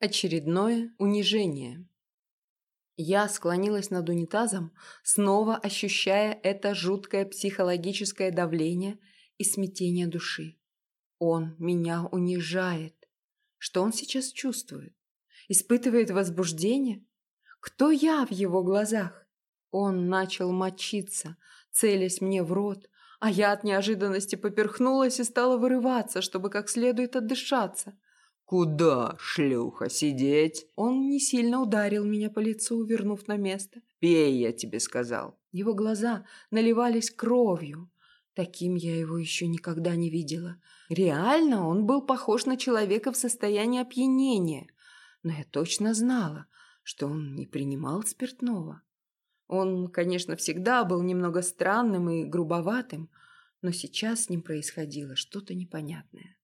Очередное унижение. Я склонилась над унитазом, снова ощущая это жуткое психологическое давление и смятение души. Он меня унижает. Что он сейчас чувствует? Испытывает возбуждение? Кто я в его глазах? Он начал мочиться, целясь мне в рот, а я от неожиданности поперхнулась и стала вырываться, чтобы как следует отдышаться. «Куда, шлюха, сидеть?» Он не сильно ударил меня по лицу, вернув на место. «Пей, я тебе сказал». Его глаза наливались кровью. Таким я его еще никогда не видела. Реально он был похож на человека в состоянии опьянения. Но я точно знала, что он не принимал спиртного. Он, конечно, всегда был немного странным и грубоватым, но сейчас с ним происходило что-то непонятное.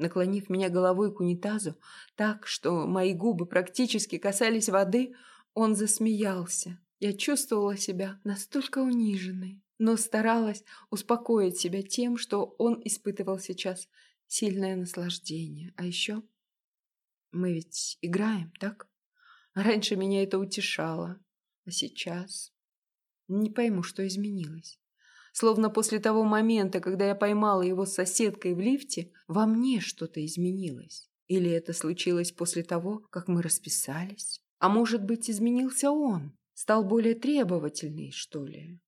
Наклонив меня головой к унитазу так, что мои губы практически касались воды, он засмеялся. Я чувствовала себя настолько униженной, но старалась успокоить себя тем, что он испытывал сейчас сильное наслаждение. А еще мы ведь играем, так? Раньше меня это утешало, а сейчас не пойму, что изменилось. Словно после того момента, когда я поймала его с соседкой в лифте, во мне что-то изменилось. Или это случилось после того, как мы расписались? А может быть, изменился он? Стал более требовательный, что ли?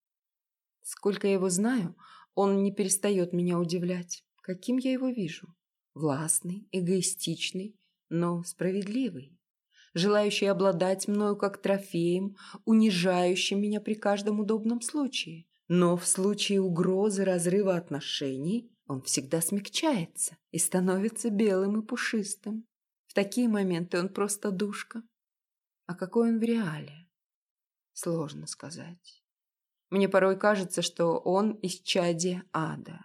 Сколько я его знаю, он не перестает меня удивлять. Каким я его вижу? Властный, эгоистичный, но справедливый. Желающий обладать мною как трофеем, унижающим меня при каждом удобном случае. Но в случае угрозы разрыва отношений он всегда смягчается и становится белым и пушистым. В такие моменты он просто душка. А какой он в реале? Сложно сказать. Мне порой кажется, что он из чади ада.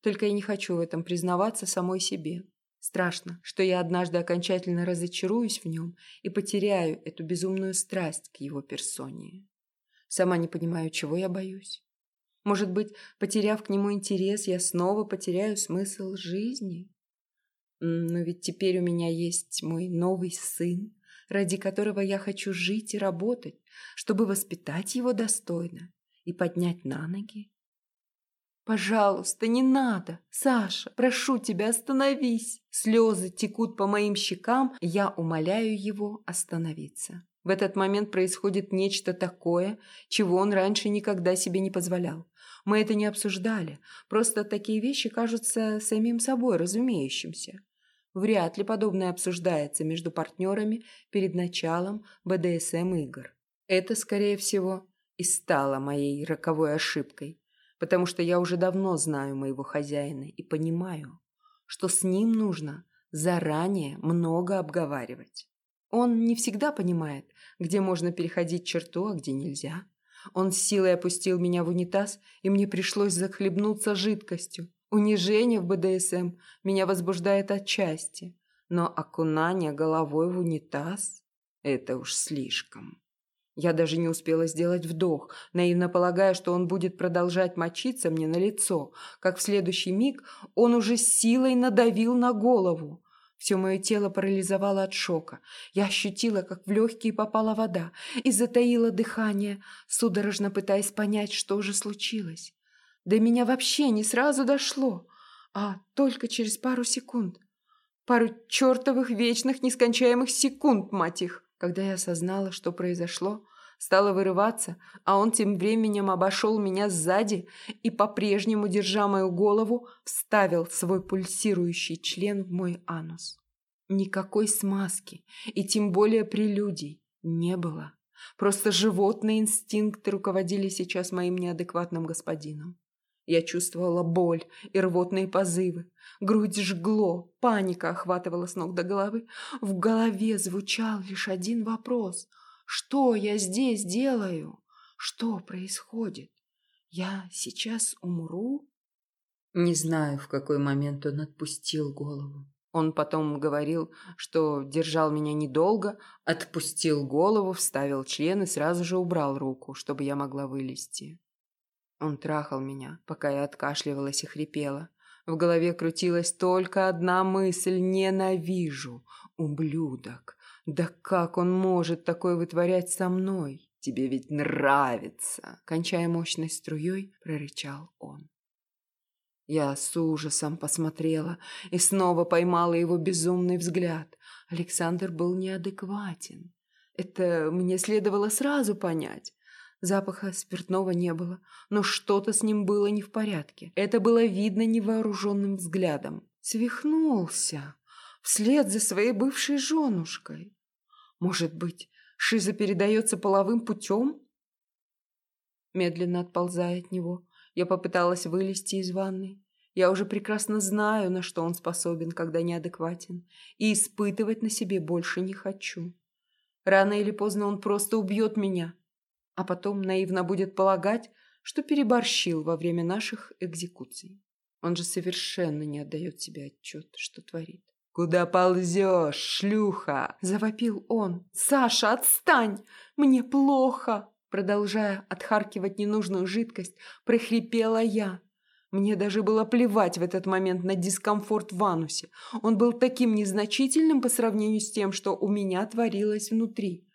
Только я не хочу в этом признаваться самой себе. Страшно, что я однажды окончательно разочаруюсь в нем и потеряю эту безумную страсть к его персоне. Сама не понимаю, чего я боюсь. Может быть, потеряв к нему интерес, я снова потеряю смысл жизни? Но ведь теперь у меня есть мой новый сын, ради которого я хочу жить и работать, чтобы воспитать его достойно и поднять на ноги. «Пожалуйста, не надо! Саша, прошу тебя, остановись!» Слезы текут по моим щекам, я умоляю его остановиться. В этот момент происходит нечто такое, чего он раньше никогда себе не позволял. Мы это не обсуждали, просто такие вещи кажутся самим собой разумеющимся. Вряд ли подобное обсуждается между партнерами перед началом БДСМ-игр. Это, скорее всего, и стало моей роковой ошибкой, потому что я уже давно знаю моего хозяина и понимаю, что с ним нужно заранее много обговаривать. Он не всегда понимает, где можно переходить черту, а где нельзя. Он с силой опустил меня в унитаз, и мне пришлось захлебнуться жидкостью. Унижение в БДСМ меня возбуждает отчасти, но окунание головой в унитаз – это уж слишком. Я даже не успела сделать вдох, наивно полагая, что он будет продолжать мочиться мне на лицо, как в следующий миг он уже силой надавил на голову. Все мое тело парализовало от шока. Я ощутила, как в легкие попала вода, и затаила дыхание, судорожно пытаясь понять, что же случилось. До меня вообще не сразу дошло, а только через пару секунд. Пару чертовых вечных нескончаемых секунд, мать их. Когда я осознала, что произошло, стала вырываться, а он тем временем обошел меня сзади и, по-прежнему держа мою голову, вставил свой пульсирующий член в мой анус. Никакой смазки и тем более прелюдий не было. Просто животные инстинкты руководили сейчас моим неадекватным господином. Я чувствовала боль и рвотные позывы. Грудь жгло, паника охватывала с ног до головы. В голове звучал лишь один вопрос – что я здесь делаю? Что происходит? Я сейчас умру? Не знаю, в какой момент он отпустил голову. Он потом говорил, что держал меня недолго, отпустил голову, вставил член и сразу же убрал руку, чтобы я могла вылезти. Он трахал меня, пока я откашливалась и хрипела. В голове крутилась только одна мысль – ненавижу, Ублюдок! Да как он может такое вытворять со мной? Тебе ведь нравится!» Кончая мощной струей, прорычал он. Я с ужасом посмотрела и снова поймала его безумный взгляд. Александр был неадекватен. Это мне следовало сразу понять. Запаха спиртного не было, но что-то с ним было не в порядке. Это было видно невооруженным взглядом. Свихнулся вслед за своей бывшей женушкой. Может быть, шиза передается половым путем? Медленно отползая от него, я попыталась вылезти из ванной. Я уже прекрасно знаю, на что он способен, когда неадекватен, и испытывать на себе больше не хочу. Рано или поздно он просто убьет меня, а потом наивно будет полагать, что переборщил во время наших экзекуций. Он же совершенно не отдает себе отчет, что творит. «Куда ползешь, шлюха?» – завопил он. «Саша, отстань! Мне плохо!» Продолжая отхаркивать ненужную жидкость, прохрипела я. Мне даже было плевать в этот момент на дискомфорт в анусе. Он был таким незначительным по сравнению с тем, что у меня творилось внутри.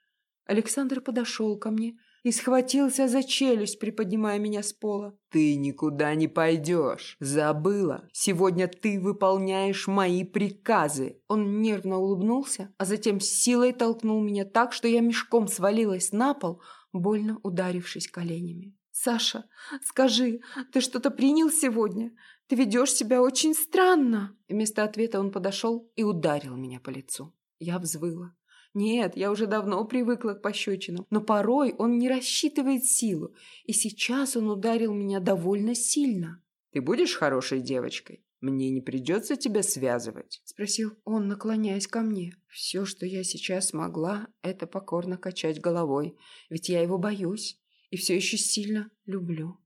Александр подошел ко мне и схватился за челюсть, приподнимая меня с пола. «Ты никуда не пойдешь. Забыла. Сегодня ты выполняешь мои приказы». Он нервно улыбнулся, а затем с силой толкнул меня так, что я мешком свалилась на пол, больно ударившись коленями. «Саша, скажи, ты что-то принял сегодня? Ты ведешь себя очень странно!» Вместо ответа он подошел и ударил меня по лицу. Я взвыла. Нет, я уже давно привыкла к пощечинам, но порой он не рассчитывает силу, и сейчас он ударил меня довольно сильно. «Ты будешь хорошей девочкой? Мне не придется тебя связывать?» — спросил он, наклоняясь ко мне. Все, что я сейчас смогла, это покорно качать головой, ведь я его боюсь и все еще сильно люблю.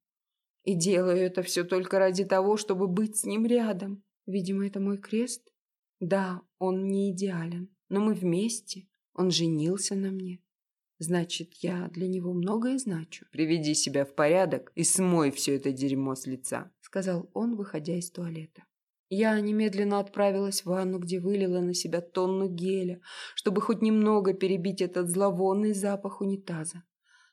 И делаю это все только ради того, чтобы быть с ним рядом. Видимо, это мой крест. Да, он не идеален, но мы вместе. Он женился на мне. Значит, я для него многое значу. «Приведи себя в порядок и смой все это дерьмо с лица», — сказал он, выходя из туалета. Я немедленно отправилась в ванну, где вылила на себя тонну геля, чтобы хоть немного перебить этот зловонный запах унитаза.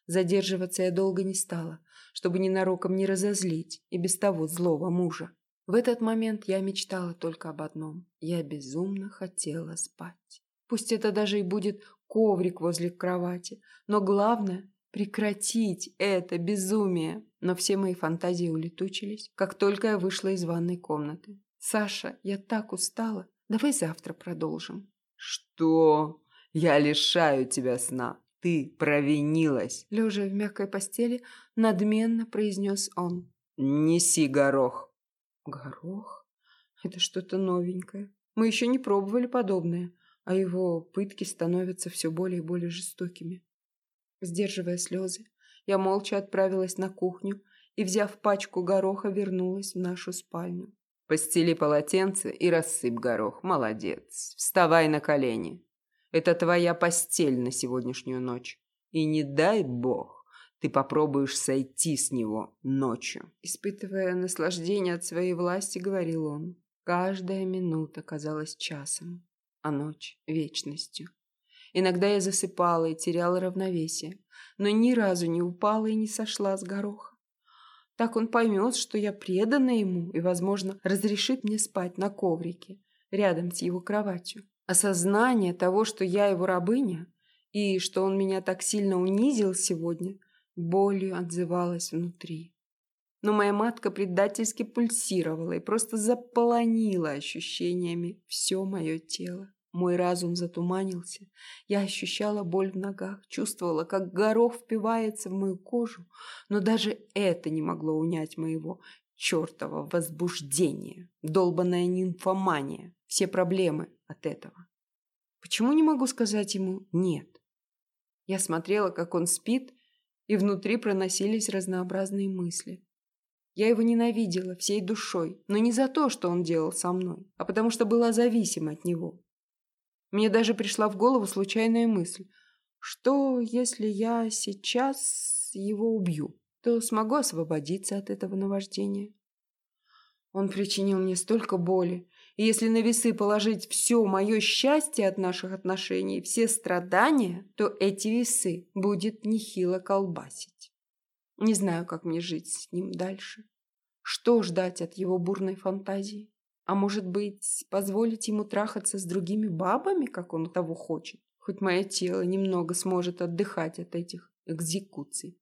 Задерживаться я долго не стала, чтобы ненароком не разозлить и без того злого мужа. В этот момент я мечтала только об одном. Я безумно хотела спать. Пусть это даже и будет коврик возле кровати, но главное – прекратить это безумие. Но все мои фантазии улетучились, как только я вышла из ванной комнаты. «Саша, я так устала. Давай завтра продолжим». «Что? Я лишаю тебя сна. Ты провинилась!» Лежа в мягкой постели, надменно произнес он. «Неси горох!» «Горох? Это что-то новенькое. Мы еще не пробовали подобное, а его пытки становятся все более и более жестокими». Сдерживая слезы, я молча отправилась на кухню и, взяв пачку гороха, вернулась в нашу спальню. «Постели полотенце и рассыпь горох. Молодец. Вставай на колени!» Это твоя постель на сегодняшнюю ночь. И не дай бог, ты попробуешь сойти с него ночью. Испытывая наслаждение от своей власти, говорил он. Каждая минута казалась часом, а ночь — вечностью. Иногда я засыпала и теряла равновесие, но ни разу не упала и не сошла с гороха. Так он поймет, что я предана ему и, возможно, разрешит мне спать на коврике рядом с его кроватью. Осознание того, что я его рабыня, и что он меня так сильно унизил сегодня, болью отзывалось внутри. Но моя матка предательски пульсировала и просто заполонила ощущениями все мое тело. Мой разум затуманился. Я ощущала боль в ногах, чувствовала, как горох впивается в мою кожу, но даже это не могло унять моего чертова возбуждения, долбанная нимфомания. Все проблемы от этого. Почему не могу сказать ему «нет»? Я смотрела, как он спит, и внутри проносились разнообразные мысли. Я его ненавидела всей душой, но не за то, что он делал со мной, а потому что была зависима от него. Мне даже пришла в голову случайная мысль, что если я сейчас его убью, то смогу освободиться от этого наваждения. Он причинил мне столько боли, И если на весы положить все мое счастье от наших отношений, все страдания, то эти весы будет нехило колбасить. Не знаю, как мне жить с ним дальше. Что ждать от его бурной фантазии? А может быть, позволить ему трахаться с другими бабами, как он того хочет? Хоть мое тело немного сможет отдыхать от этих экзекуций.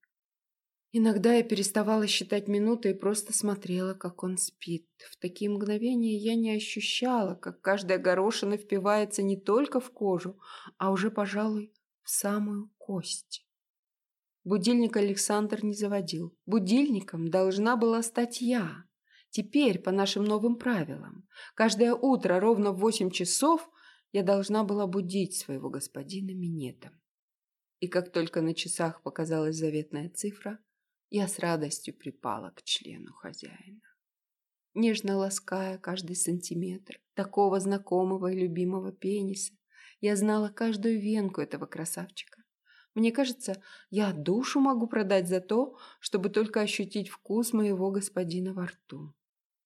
Иногда я переставала считать минуты и просто смотрела, как он спит. В такие мгновения я не ощущала, как каждая горошина впивается не только в кожу, а уже, пожалуй, в самую кость. Будильник Александр не заводил. Будильником должна была стать я. Теперь, по нашим новым правилам, каждое утро ровно в восемь часов я должна была будить своего господина минетом. И как только на часах показалась заветная цифра, я с радостью припала к члену хозяина. Нежно лаская каждый сантиметр такого знакомого и любимого пениса, я знала каждую венку этого красавчика. Мне кажется, я душу могу продать за то, чтобы только ощутить вкус моего господина во рту.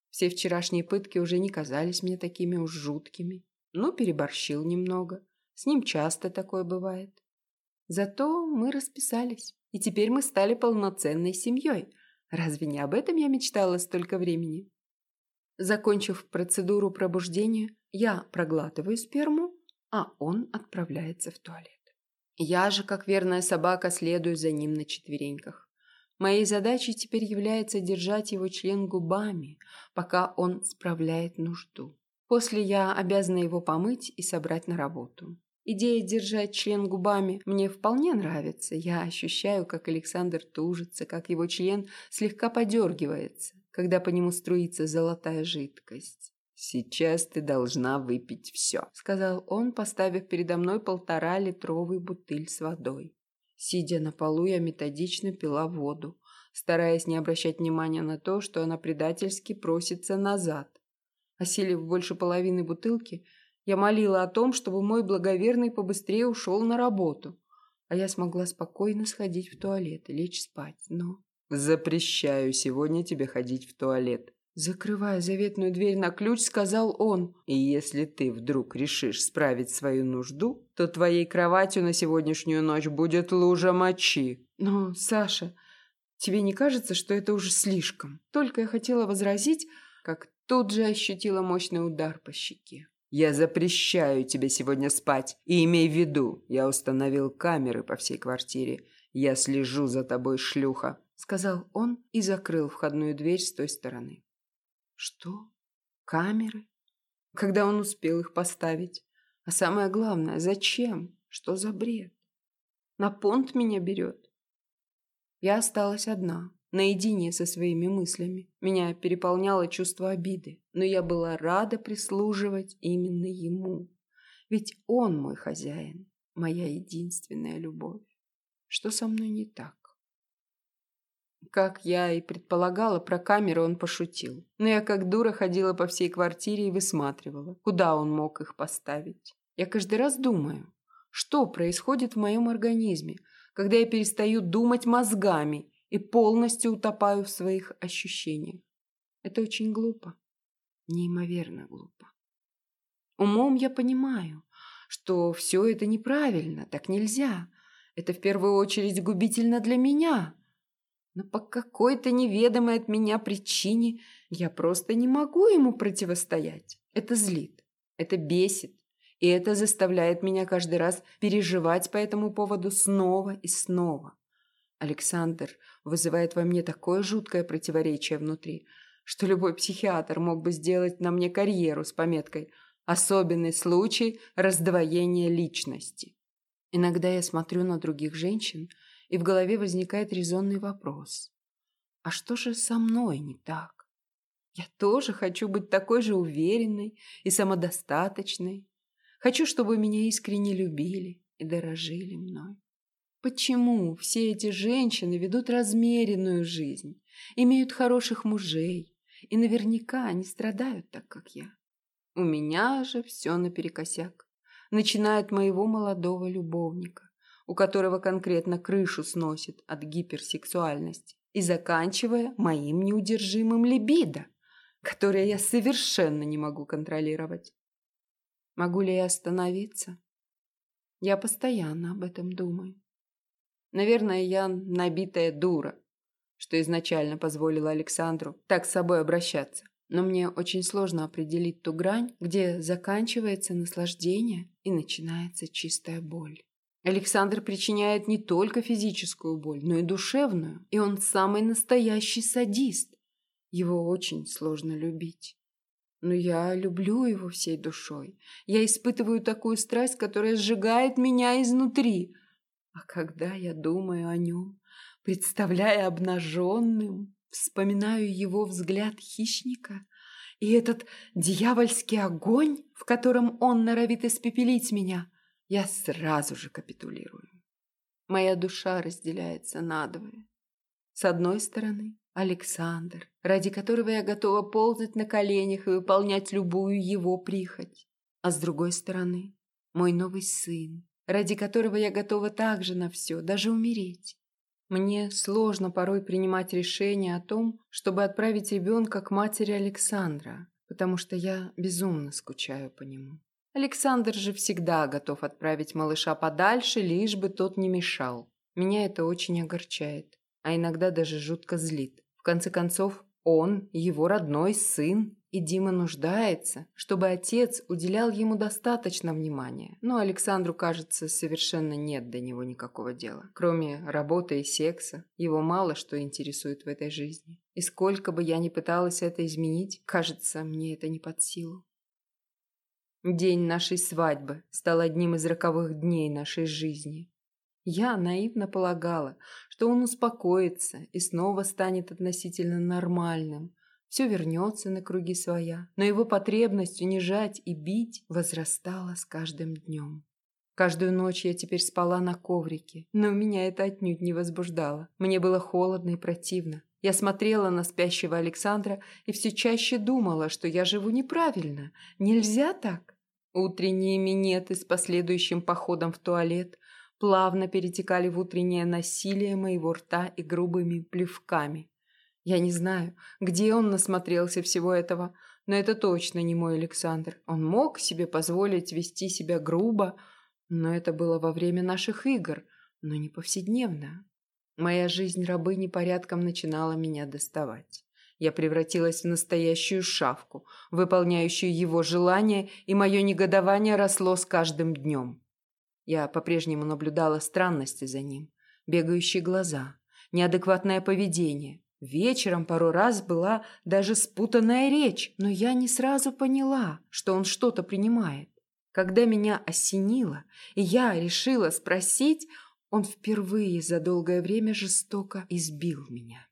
Все вчерашние пытки уже не казались мне такими уж жуткими. Ну, переборщил немного. С ним часто такое бывает. Зато мы расписались. И теперь мы стали полноценной семьей. Разве не об этом я мечтала столько времени? Закончив процедуру пробуждения, я проглатываю сперму, а он отправляется в туалет. Я же, как верная собака, следую за ним на четвереньках. Моей задачей теперь является держать его член губами, пока он справляет нужду. После я обязана его помыть и собрать на работу. Идея держать член губами мне вполне нравится. Я ощущаю, как Александр тужится, как его член слегка подергивается, когда по нему струится золотая жидкость. «Сейчас ты должна выпить все», — сказал он, поставив передо мной полтора-литровый бутыль с водой. Сидя на полу, я методично пила воду, стараясь не обращать внимания на то, что она предательски просится назад. Осилив больше половины бутылки, я молила о том, чтобы мой благоверный побыстрее ушел на работу, а я смогла спокойно сходить в туалет и лечь спать, но... «Запрещаю сегодня тебе ходить в туалет», Закрывая заветную дверь на ключ, сказал он. «И если ты вдруг решишь справить свою нужду, то твоей кроватью на сегодняшнюю ночь будет лужа мочи». «Но, Саша, тебе не кажется, что это уже слишком?» Только я хотела возразить, как тут же ощутила мощный удар по щеке. Я запрещаю тебе сегодня спать. И имей в виду, я установил камеры по всей квартире. Я слежу за тобой, шлюха», — сказал он и закрыл входную дверь с той стороны. «Что? Камеры? Когда он успел их поставить? А самое главное, зачем? Что за бред? На понт меня берет?» Я осталась одна наедине со своими мыслями. Меня переполняло чувство обиды, но я была рада прислуживать именно ему. Ведь он мой хозяин, моя единственная любовь. Что со мной не так? Как я и предполагала, про камеры он пошутил. Но я как дура ходила по всей квартире и высматривала, куда он мог их поставить. Я каждый раз думаю, что происходит в моем организме, когда я перестаю думать мозгами и полностью утопаю в своих ощущениях. Это очень глупо. Неимоверно глупо. Умом я понимаю, что все это неправильно, так нельзя. Это в первую очередь губительно для меня. Но по какой-то неведомой от меня причине я просто не могу ему противостоять. Это злит, это бесит, и это заставляет меня каждый раз переживать по этому поводу снова и снова. Александр вызывает во мне такое жуткое противоречие внутри, что любой психиатр мог бы сделать на мне карьеру с пометкой «Особенный случай раздвоения личности». Иногда я смотрю на других женщин, и в голове возникает резонный вопрос. А что же со мной не так? Я тоже хочу быть такой же уверенной и самодостаточной. Хочу, чтобы меня искренне любили и дорожили мной. Почему все эти женщины ведут размеренную жизнь, имеют хороших мужей и наверняка не страдают так, как я? У меня же все наперекосяк. Начиная от моего молодого любовника, у которого конкретно крышу сносит от гиперсексуальности, и заканчивая моим неудержимым либидо, которое я совершенно не могу контролировать. Могу ли я остановиться? Я постоянно об этом думаю. Наверное, я набитая дура, что изначально позволила Александру так с собой обращаться. Но мне очень сложно определить ту грань, где заканчивается наслаждение и начинается чистая боль. Александр причиняет не только физическую боль, но и душевную, и он самый настоящий садист. Его очень сложно любить. Но я люблю его всей душой. Я испытываю такую страсть, которая сжигает меня изнутри. А когда я думаю о нем, представляя обнаженным, вспоминаю его взгляд хищника и этот дьявольский огонь, в котором он норовит испепелить меня, я сразу же капитулирую. Моя душа разделяется надвое. С одной стороны, Александр, ради которого я готова ползать на коленях и выполнять любую его прихоть. А с другой стороны, мой новый сын, ради которого я готова также на все, даже умереть. Мне сложно порой принимать решение о том, чтобы отправить ребенка к матери Александра, потому что я безумно скучаю по нему. Александр же всегда готов отправить малыша подальше, лишь бы тот не мешал. Меня это очень огорчает, а иногда даже жутко злит. В конце концов, он его родной сын, и Дима нуждается, чтобы отец уделял ему достаточно внимания. Но Александру, кажется, совершенно нет до него никакого дела. Кроме работы и секса, его мало что интересует в этой жизни. И сколько бы я ни пыталась это изменить, кажется, мне это не под силу. День нашей свадьбы стал одним из роковых дней нашей жизни. Я наивно полагала, что он успокоится и снова станет относительно нормальным, все вернется на круги своя, но его потребность унижать и бить возрастала с каждым днем. Каждую ночь я теперь спала на коврике, но меня это отнюдь не возбуждало. Мне было холодно и противно. Я смотрела на спящего Александра и все чаще думала, что я живу неправильно. Нельзя так. Утренние минеты с последующим походом в туалет плавно перетекали в утреннее насилие моего рта и грубыми плевками. Я не знаю, где он насмотрелся всего этого, но это точно не мой Александр. Он мог себе позволить вести себя грубо, но это было во время наших игр, но не повседневно. Моя жизнь рабыни порядком начинала меня доставать. Я превратилась в настоящую шавку, выполняющую его желания, и мое негодование росло с каждым днем. Я по-прежнему наблюдала странности за ним, бегающие глаза, неадекватное поведение, Вечером пару раз была даже спутанная речь, но я не сразу поняла, что он что-то принимает. Когда меня осенило, и я решила спросить, он впервые за долгое время жестоко избил меня.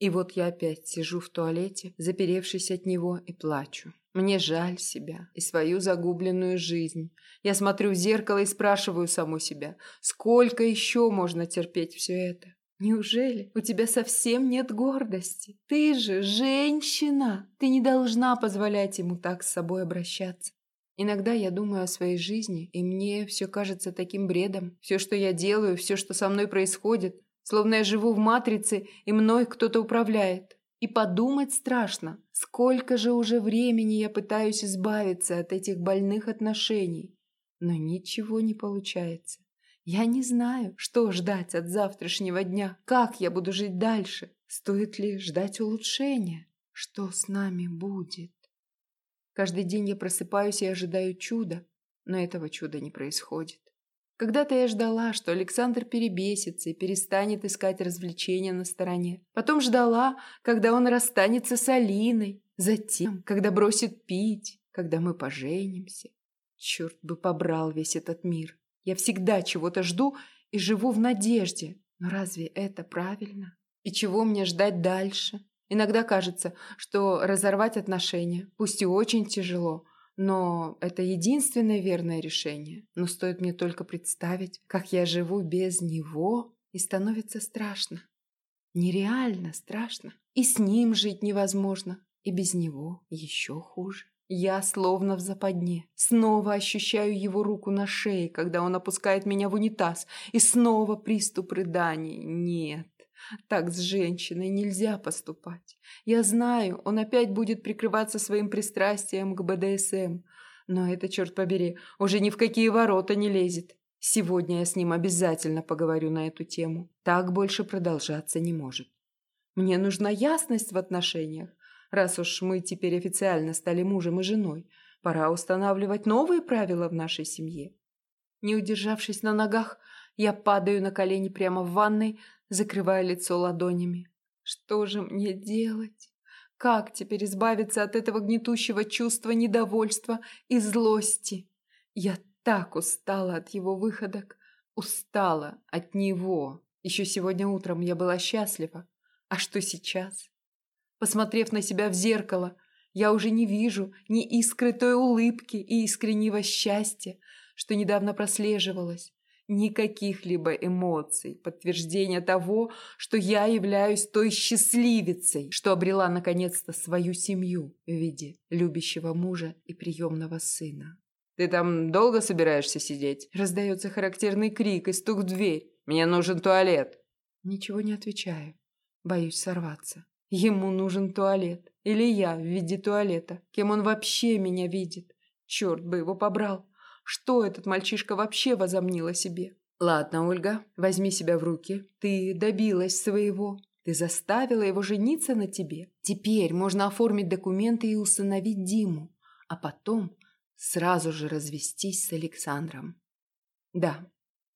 И вот я опять сижу в туалете, заперевшись от него, и плачу. Мне жаль себя и свою загубленную жизнь. Я смотрю в зеркало и спрашиваю саму себя, сколько еще можно терпеть все это? Неужели у тебя совсем нет гордости? Ты же женщина! Ты не должна позволять ему так с собой обращаться. Иногда я думаю о своей жизни, и мне все кажется таким бредом. Все, что я делаю, все, что со мной происходит, словно я живу в матрице, и мной кто-то управляет. И подумать страшно, сколько же уже времени я пытаюсь избавиться от этих больных отношений. Но ничего не получается. Я не знаю, что ждать от завтрашнего дня, как я буду жить дальше, стоит ли ждать улучшения, что с нами будет. Каждый день я просыпаюсь и ожидаю чуда, но этого чуда не происходит. Когда-то я ждала, что Александр перебесится и перестанет искать развлечения на стороне. Потом ждала, когда он расстанется с Алиной. Затем, когда бросит пить, когда мы поженимся. Черт бы побрал весь этот мир. Я всегда чего-то жду и живу в надежде. Но разве это правильно? И чего мне ждать дальше? Иногда кажется, что разорвать отношения, пусть и очень тяжело, но это единственное верное решение. Но стоит мне только представить, как я живу без него, и становится страшно. Нереально страшно. И с ним жить невозможно, и без него еще хуже. Я словно в западне. Снова ощущаю его руку на шее, когда он опускает меня в унитаз. И снова приступ рыданий. Нет, Так с женщиной нельзя поступать. Я знаю, он опять будет прикрываться своим пристрастием к БДСМ. Но это, черт побери, уже ни в какие ворота не лезет. Сегодня я с ним обязательно поговорю на эту тему. Так больше продолжаться не может. Мне нужна ясность в отношениях. Раз уж мы теперь официально стали мужем и женой, пора устанавливать новые правила в нашей семье. Не удержавшись на ногах, я падаю на колени прямо в ванной, закрывая лицо ладонями. Что же мне делать? Как теперь избавиться от этого гнетущего чувства недовольства и злости? Я так устала от его выходок, устала от него. Еще сегодня утром я была счастлива. А что сейчас? Посмотрев на себя в зеркало, я уже не вижу ни искры той улыбки и искреннего счастья, что недавно прослеживалось. Никаких либо эмоций, подтверждения того, что я являюсь той счастливицей, что обрела наконец-то свою семью в виде любящего мужа и приемного сына. «Ты там долго собираешься сидеть?» Раздается характерный крик и стук в дверь. «Мне нужен туалет». Ничего не отвечаю. Боюсь сорваться. Ему нужен туалет. Или я в виде туалета. Кем он вообще меня видит? Черт бы его побрал. Что этот мальчишка вообще возомнил о себе? Ладно, Ольга, возьми себя в руки. Ты добилась своего. Ты заставила его жениться на тебе. Теперь можно оформить документы и усыновить Диму. А потом сразу же развестись с Александром. Да,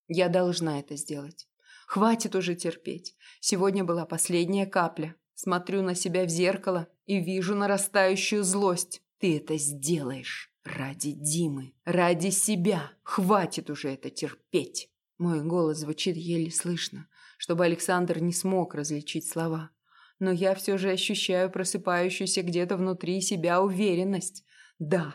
я должна это сделать. Хватит уже терпеть. Сегодня была последняя капля. Смотрю на себя в зеркало и вижу нарастающую злость. Ты это сделаешь. Ради Димы, ради себя. Хватит уже это терпеть. Мой голос звучит еле слышно, чтобы Александр не смог различить слова. Но я все же ощущаю просыпающуюся где-то внутри себя уверенность. Да,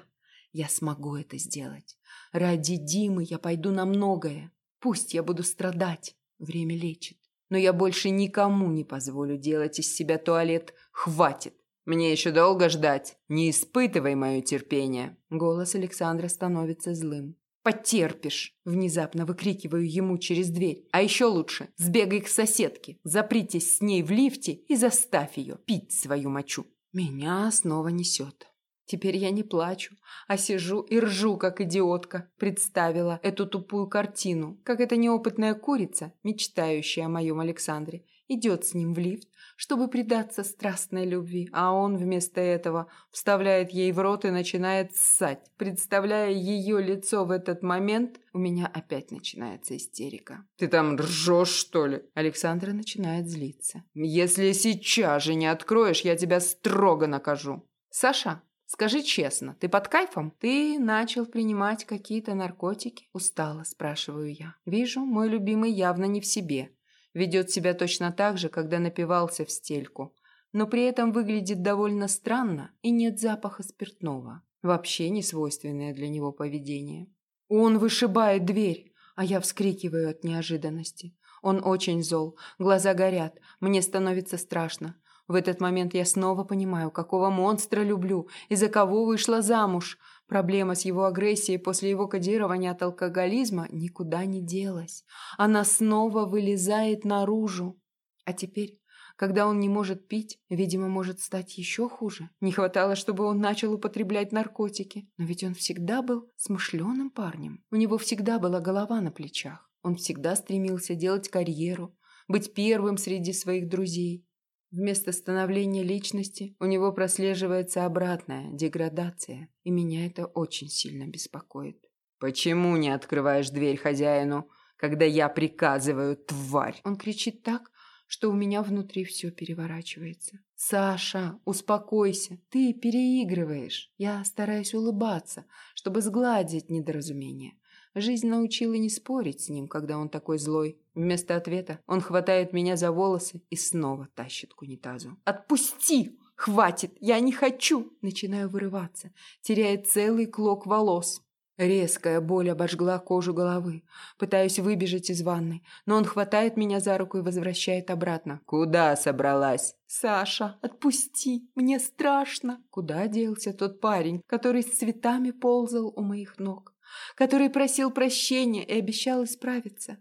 я смогу это сделать. Ради Димы я пойду на многое. Пусть я буду страдать. Время лечит. Но я больше никому не позволю делать из себя туалет. Хватит. Мне еще долго ждать. Не испытывай мое терпение. Голос Александра становится злым. «Потерпишь!» – внезапно выкрикиваю ему через дверь. «А еще лучше, сбегай к соседке, запритесь с ней в лифте и заставь ее пить свою мочу». Меня снова несет. Теперь я не плачу, а сижу и ржу, как идиотка. Представила эту тупую картину, как эта неопытная курица, мечтающая о моем Александре, идет с ним в лифт, чтобы предаться страстной любви, а он вместо этого вставляет ей в рот и начинает ссать. Представляя ее лицо в этот момент, у меня опять начинается истерика. «Ты там ржешь, что ли?» Александра начинает злиться. «Если сейчас же не откроешь, я тебя строго накажу». «Саша, Скажи честно, ты под кайфом? Ты начал принимать какие-то наркотики? Устала, спрашиваю я. Вижу, мой любимый явно не в себе. Ведет себя точно так же, когда напивался в стельку. Но при этом выглядит довольно странно и нет запаха спиртного. Вообще не свойственное для него поведение. Он вышибает дверь, а я вскрикиваю от неожиданности. Он очень зол, глаза горят, мне становится страшно. В этот момент я снова понимаю, какого монстра люблю и за кого вышла замуж. Проблема с его агрессией после его кодирования от алкоголизма никуда не делась. Она снова вылезает наружу. А теперь, когда он не может пить, видимо, может стать еще хуже. Не хватало, чтобы он начал употреблять наркотики. Но ведь он всегда был смышленым парнем. У него всегда была голова на плечах. Он всегда стремился делать карьеру, быть первым среди своих друзей. Вместо становления личности у него прослеживается обратная деградация, и меня это очень сильно беспокоит. «Почему не открываешь дверь хозяину, когда я приказываю, тварь?» Он кричит так, что у меня внутри все переворачивается. «Саша, успокойся, ты переигрываешь». Я стараюсь улыбаться, чтобы сгладить недоразумение. Жизнь научила не спорить с ним, когда он такой злой. Вместо ответа он хватает меня за волосы и снова тащит к унитазу. «Отпусти! Хватит! Я не хочу!» Начинаю вырываться, теряя целый клок волос. Резкая боль обожгла кожу головы. Пытаюсь выбежать из ванной, но он хватает меня за руку и возвращает обратно. «Куда собралась?» «Саша, отпусти! Мне страшно!» Куда делся тот парень, который с цветами ползал у моих ног? Который просил прощения и обещал исправиться.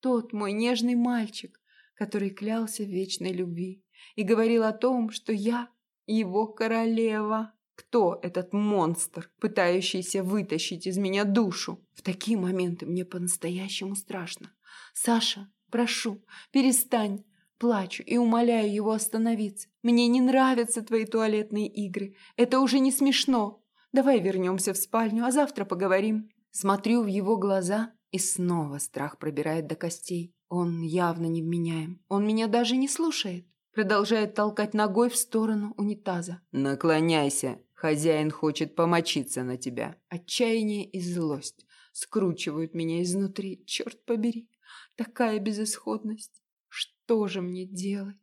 Тот мой нежный мальчик, который клялся в вечной любви и говорил о том, что я его королева. Кто этот монстр, пытающийся вытащить из меня душу? В такие моменты мне по-настоящему страшно. Саша, прошу, перестань. Плачу и умоляю его остановиться. Мне не нравятся твои туалетные игры. Это уже не смешно. Давай вернемся в спальню, а завтра поговорим. Смотрю в его глаза, и снова страх пробирает до костей. Он явно невменяем. Он меня даже не слушает. Продолжает толкать ногой в сторону унитаза. «Наклоняйся. Хозяин хочет помочиться на тебя». Отчаяние и злость скручивают меня изнутри. Черт побери. Такая безысходность. Что же мне делать?